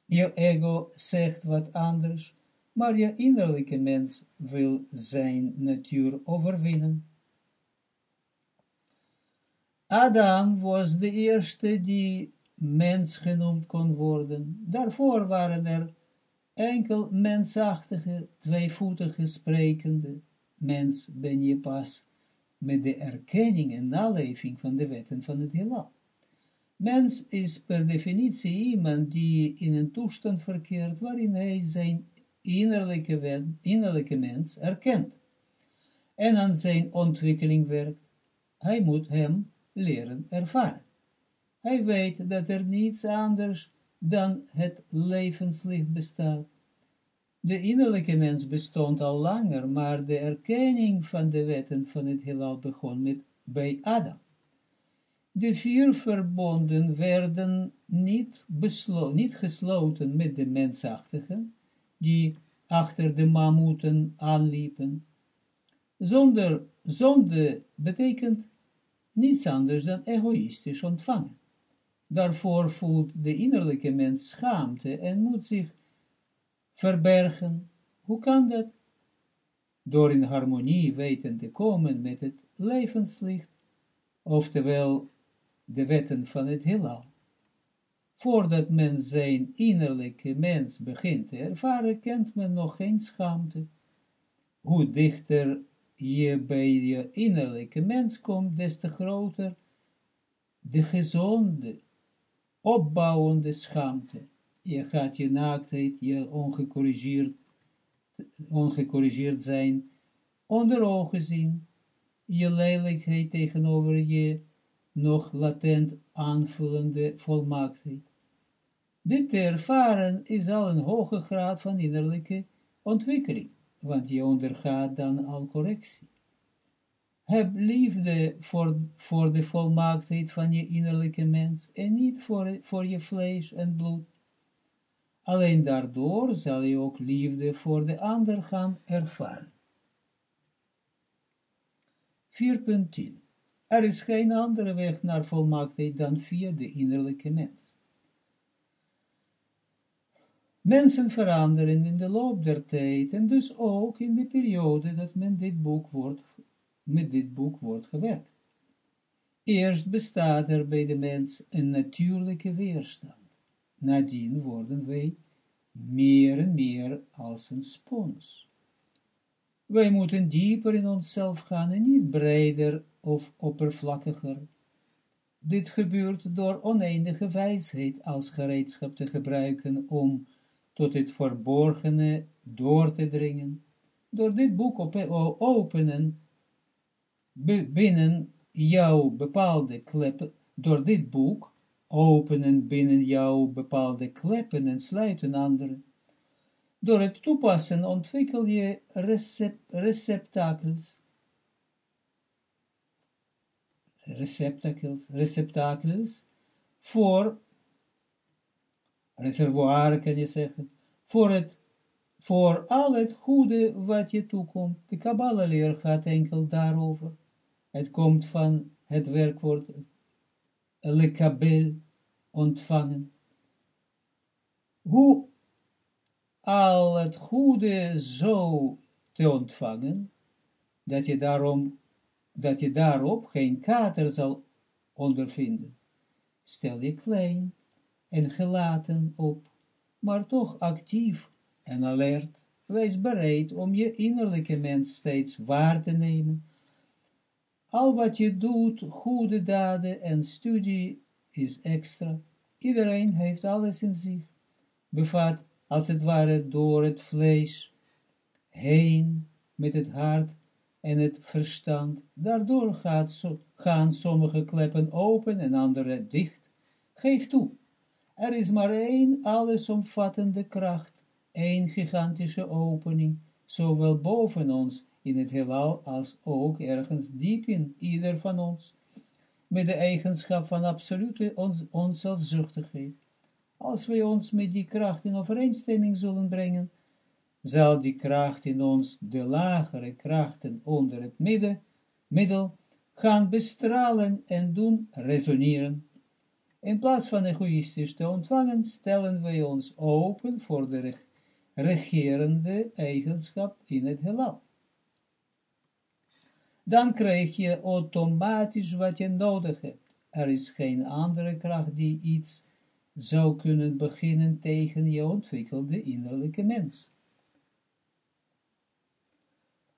Je ego zegt wat anders, maar je innerlijke mens wil zijn natuur overwinnen. Adam was de eerste die mens genoemd kon worden. Daarvoor waren er enkel mensachtige, tweevoetige sprekende. Mens ben je pas met de erkenning en naleving van de wetten van het heelal. Mens is per definitie iemand die in een toestand verkeert waarin hij zijn innerlijke, wet, innerlijke mens erkent en aan zijn ontwikkeling werkt. Hij moet hem leren ervaren. Hij weet dat er niets anders dan het levenslicht bestaat de innerlijke mens bestond al langer, maar de erkenning van de wetten van het heelal begon met bij Adam. De vier verbonden werden niet, niet gesloten met de mensachtigen, die achter de mammoeten aanliepen. Zonder zonde betekent niets anders dan egoïstisch ontvangen. Daarvoor voelt de innerlijke mens schaamte en moet zich verbergen. Hoe kan dat? Door in harmonie weten te komen met het levenslicht, oftewel de wetten van het heelal. Voordat men zijn innerlijke mens begint te ervaren, kent men nog geen schaamte. Hoe dichter je bij je innerlijke mens komt, des te groter de gezonde, opbouwende schaamte. Je gaat je naaktheid, je ongecorrigeerd, ongecorrigeerd zijn, onder ogen zien, je lelijkheid tegenover je nog latent aanvullende volmaaktheid. Dit te ervaren is al een hoge graad van innerlijke ontwikkeling, want je ondergaat dan al correctie. Heb liefde voor, voor de volmaaktheid van je innerlijke mens en niet voor, voor je vlees en bloed. Alleen daardoor zal je ook liefde voor de ander gaan ervaren. 4.10 Er is geen andere weg naar volmaaktheid dan via de innerlijke mens. Mensen veranderen in de loop der tijd en dus ook in de periode dat men dit boek wordt, met dit boek wordt gewerkt. Eerst bestaat er bij de mens een natuurlijke weerstand. Nadien worden wij meer en meer als een spons. Wij moeten dieper in onszelf gaan en niet breder of oppervlakkiger. Dit gebeurt door oneindige wijsheid als gereedschap te gebruiken om tot het verborgene door te dringen. Door dit boek op, openen binnen jouw bepaalde kleppen, door dit boek openen binnen jouw bepaalde kleppen en sluiten andere. Door het toepassen ontwikkel je recept, receptakels, receptakels, receptakels voor reservoir kan je zeggen, voor, het, voor al het goede wat je toekomt. De Kabbalah-leer gaat enkel daarover. Het komt van het werkwoord lekabel, ontvangen. Hoe al het goede zo te ontvangen, dat je, daarom, dat je daarop geen kater zal ondervinden. Stel je klein, en gelaten op, maar toch actief en alert, wees bereid om je innerlijke mens steeds waar te nemen. Al wat je doet, goede daden en studie is extra. Iedereen heeft alles in zich, bevat als het ware door het vlees heen met het hart en het verstand. Daardoor gaat gaan sommige kleppen open en andere dicht. Geef toe er is maar één allesomvattende kracht, één gigantische opening, zowel boven ons in het heelal als ook ergens diep in ieder van ons, met de eigenschap van absolute onzelfzuchtigheid. Als wij ons met die kracht in overeenstemming zullen brengen, zal die kracht in ons de lagere krachten onder het midden, middel gaan bestralen en doen resoneren. In plaats van egoïstisch te ontvangen, stellen wij ons open voor de regerende eigenschap in het heelal. Dan krijg je automatisch wat je nodig hebt. Er is geen andere kracht die iets zou kunnen beginnen tegen je ontwikkelde innerlijke mens.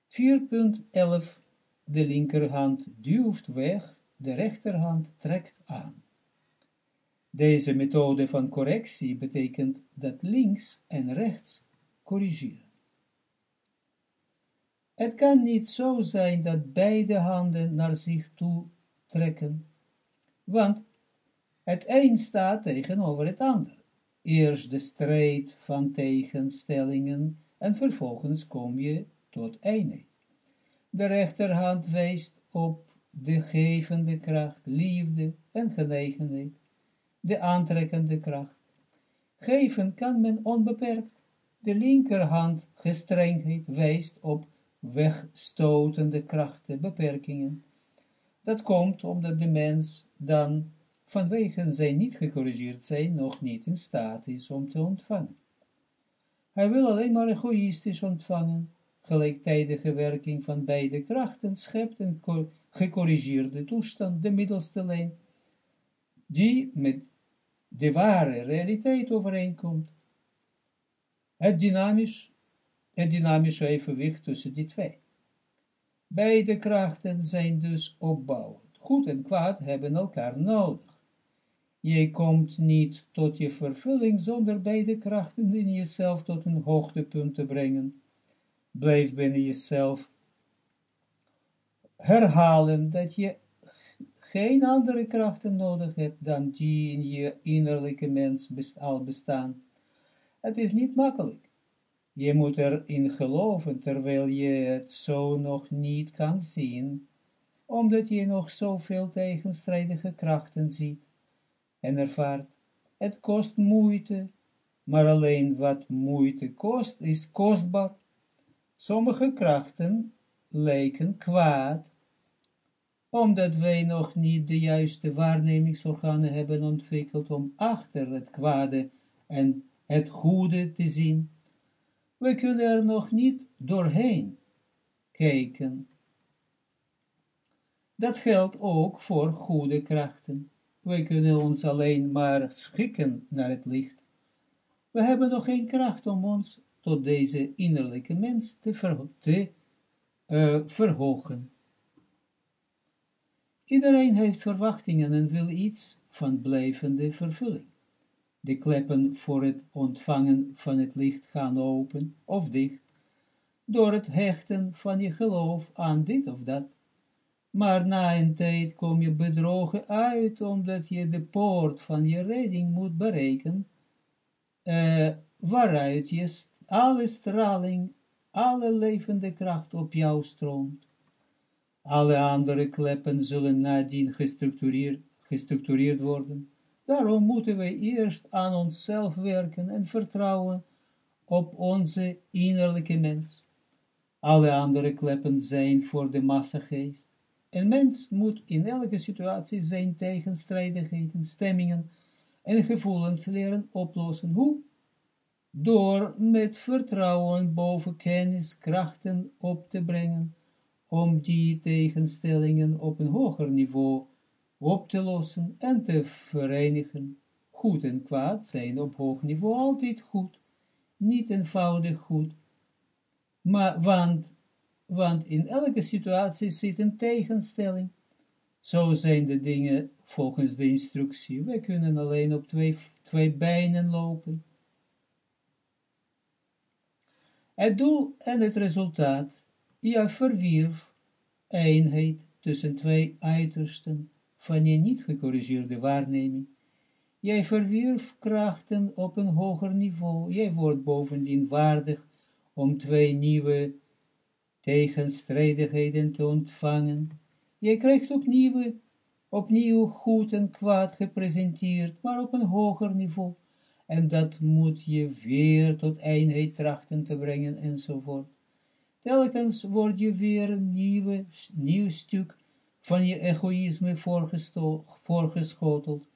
4.11 De linkerhand duwt weg, de rechterhand trekt aan. Deze methode van correctie betekent dat links en rechts corrigeren. Het kan niet zo zijn dat beide handen naar zich toe trekken, want het een staat tegenover het ander. Eerst de strijd van tegenstellingen en vervolgens kom je tot eenheid. De rechterhand wijst op de gevende kracht, liefde en genegenheid de aantrekkende kracht. Geven kan men onbeperkt, De linkerhand gestrengheid wijst op wegstotende krachten, beperkingen. Dat komt omdat de mens dan vanwege zijn niet gecorrigeerd zijn, nog niet in staat is om te ontvangen. Hij wil alleen maar egoïstisch ontvangen, gelijktijdige werking van beide krachten schept een gecorrigeerde toestand, de middelste lijn, die met de ware realiteit overeenkomt. Het dynamisch, het dynamische evenwicht tussen die twee. Beide krachten zijn dus opbouwend. Goed en kwaad hebben elkaar nodig. Je komt niet tot je vervulling zonder beide krachten in jezelf tot een hoogtepunt te brengen. Blijf binnen jezelf herhalen dat je geen andere krachten nodig hebt dan die in je innerlijke mens al bestaan. Het is niet makkelijk. Je moet erin geloven, terwijl je het zo nog niet kan zien, omdat je nog zoveel tegenstrijdige krachten ziet en ervaart. Het kost moeite, maar alleen wat moeite kost, is kostbaar. Sommige krachten lijken kwaad, omdat wij nog niet de juiste waarnemingsorganen hebben ontwikkeld om achter het kwade en het goede te zien. We kunnen er nog niet doorheen kijken. Dat geldt ook voor goede krachten. Wij kunnen ons alleen maar schikken naar het licht. We hebben nog geen kracht om ons tot deze innerlijke mens te, te uh, verhogen. Iedereen heeft verwachtingen en wil iets van blijvende vervulling. De kleppen voor het ontvangen van het licht gaan open of dicht, door het hechten van je geloof aan dit of dat. Maar na een tijd kom je bedrogen uit, omdat je de poort van je redding moet bereiken, uh, waaruit je alle straling, alle levende kracht op jou stroomt. Alle andere kleppen zullen nadien gestructureerd, gestructureerd worden. Daarom moeten wij eerst aan onszelf werken en vertrouwen op onze innerlijke mens. Alle andere kleppen zijn voor de massageest. Een mens moet in elke situatie zijn tegenstrijdigheden, stemmingen en gevoelens leren oplossen. Hoe? Door met vertrouwen boven kennis krachten op te brengen, om die tegenstellingen op een hoger niveau op te lossen en te verenigen. Goed en kwaad zijn op hoog niveau altijd goed, niet eenvoudig goed, maar want want in elke situatie zit een tegenstelling. Zo zijn de dingen volgens de instructie. Wij kunnen alleen op twee, twee benen lopen. Het doel en het resultaat, ja verwierf, eenheid tussen twee uitersten van je niet gecorrigeerde waarneming. Jij verwierf krachten op een hoger niveau. Jij wordt bovendien waardig om twee nieuwe tegenstrijdigheden te ontvangen. Je krijgt opnieuw, opnieuw goed en kwaad gepresenteerd, maar op een hoger niveau. En dat moet je weer tot eenheid trachten te brengen, enzovoort. Telkens word je weer een nieuwe, nieuw stuk van je egoïsme voorgeschoteld,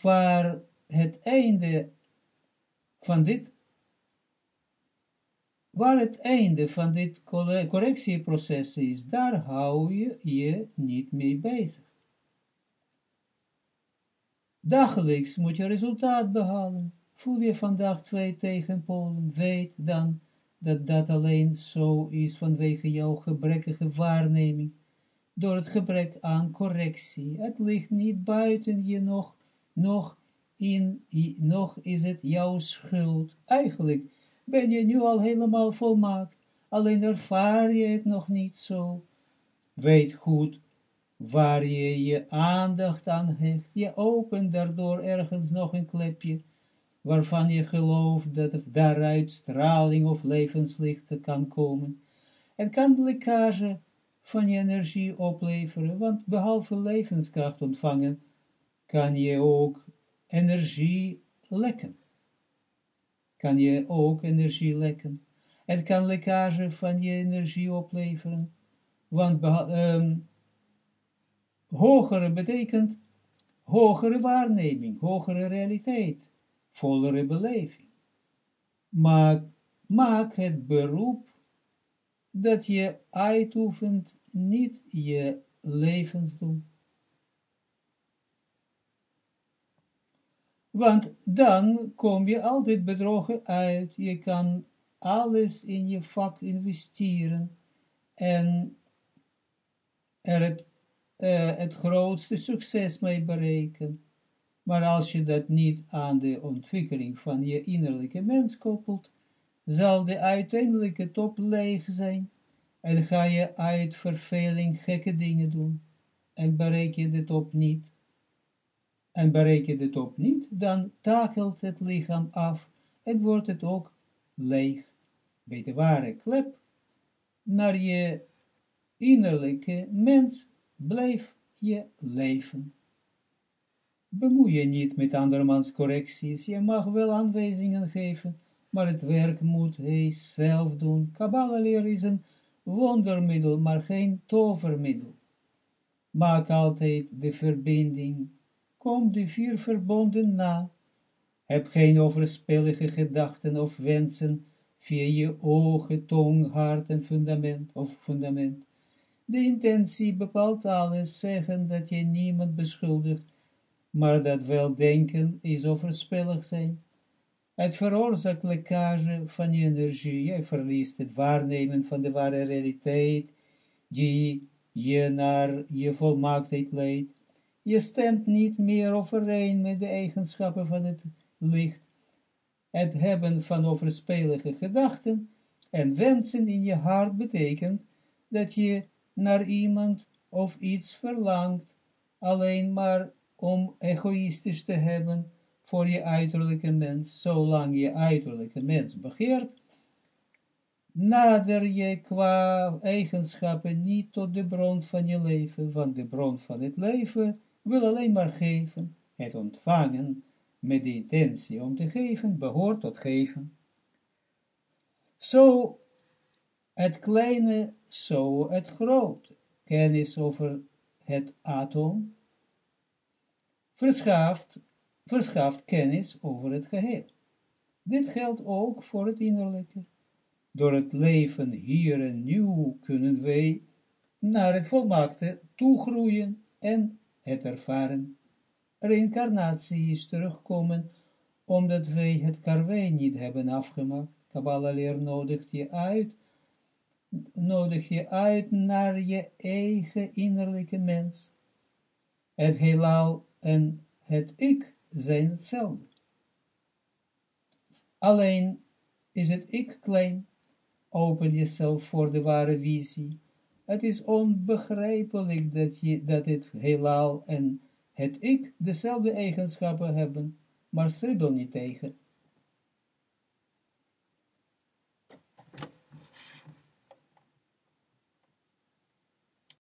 waar het einde van dit Waar het einde van dit correctieproces is, daar hou je je niet mee bezig. Dagelijks moet je resultaat behalen. Voel je vandaag twee tegenpolen, weet dan dat dat alleen zo is vanwege jouw gebrekkige waarneming, door het gebrek aan correctie. Het ligt niet buiten je nog, nog, in, nog is het jouw schuld. Eigenlijk ben je nu al helemaal volmaakt, alleen ervaar je het nog niet zo. Weet goed waar je je aandacht aan hecht. Je opent daardoor ergens nog een klepje, waarvan je gelooft dat het daaruit straling of levenslicht kan komen. Het kan de lekkage van je energie opleveren, want behalve levenskracht ontvangen, kan je ook energie lekken kan je ook energie lekken. Het kan lekkage van je energie opleveren, want um, hogere betekent hogere waarneming, hogere realiteit, vollere beleving. Maak, maak het beroep dat je uitoefent niet je levensdoel. Want dan kom je altijd bedrogen uit. Je kan alles in je vak investeren en er het, uh, het grootste succes mee bereiken. Maar als je dat niet aan de ontwikkeling van je innerlijke mens koppelt, zal de uiteindelijke top leeg zijn en ga je uit verveling gekke dingen doen en bereik je de top niet. En bereik je de top niet, dan takelt het lichaam af en wordt het ook leeg. Bij de ware klep naar je innerlijke mens blijf je leven. Bemoei je niet met andermans correcties, je mag wel aanwijzingen geven, maar het werk moet hij zelf doen. Kabbalah is een wondermiddel, maar geen tovermiddel. Maak altijd de verbinding, kom de vier verbonden na. Heb geen overspellige gedachten of wensen via je ogen, tong, hart en fundament of fundament. De intentie bepaalt alles, zeggen dat je niemand beschuldigt, maar dat wel denken is overspelig zijn. Het veroorzaakt lekkage van je energie, je verliest het waarnemen van de ware realiteit, die je naar je volmaaktheid leidt. Je stemt niet meer overeen met de eigenschappen van het licht. Het hebben van overspelige gedachten en wensen in je hart betekent dat je naar iemand of iets verlangt, alleen maar om egoïstisch te hebben, voor je uiterlijke mens, zolang je uiterlijke mens begeert, nader je qua eigenschappen niet tot de bron van je leven, want de bron van het leven wil alleen maar geven, het ontvangen, met de intentie om te geven, behoort tot geven. Zo het kleine, zo het grote, kennis over het atoom, verschaft verschaft kennis over het geheel. Dit geldt ook voor het innerlijke. Door het leven hier en nu kunnen wij naar het volmaakte toegroeien en het ervaren. Reïncarnatie is terugkomen, omdat wij het karwei niet hebben afgemaakt. Kabbalah leer nodigt je uit, nodig je uit naar je eigen innerlijke mens. Het heelal en het ik zijn hetzelfde. Alleen is het ik klein, open jezelf voor de ware visie. Het is onbegrijpelijk dat, je, dat het heelal en het ik dezelfde eigenschappen hebben, maar stribbel niet tegen.